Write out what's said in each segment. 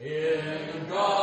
In God.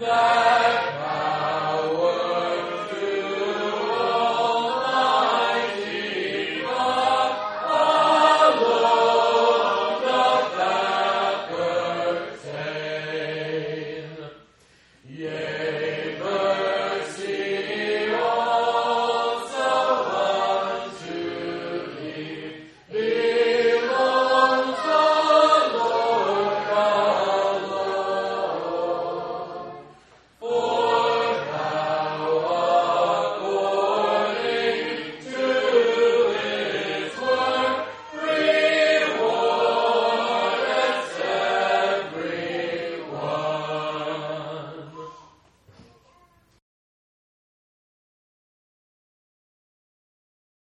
God.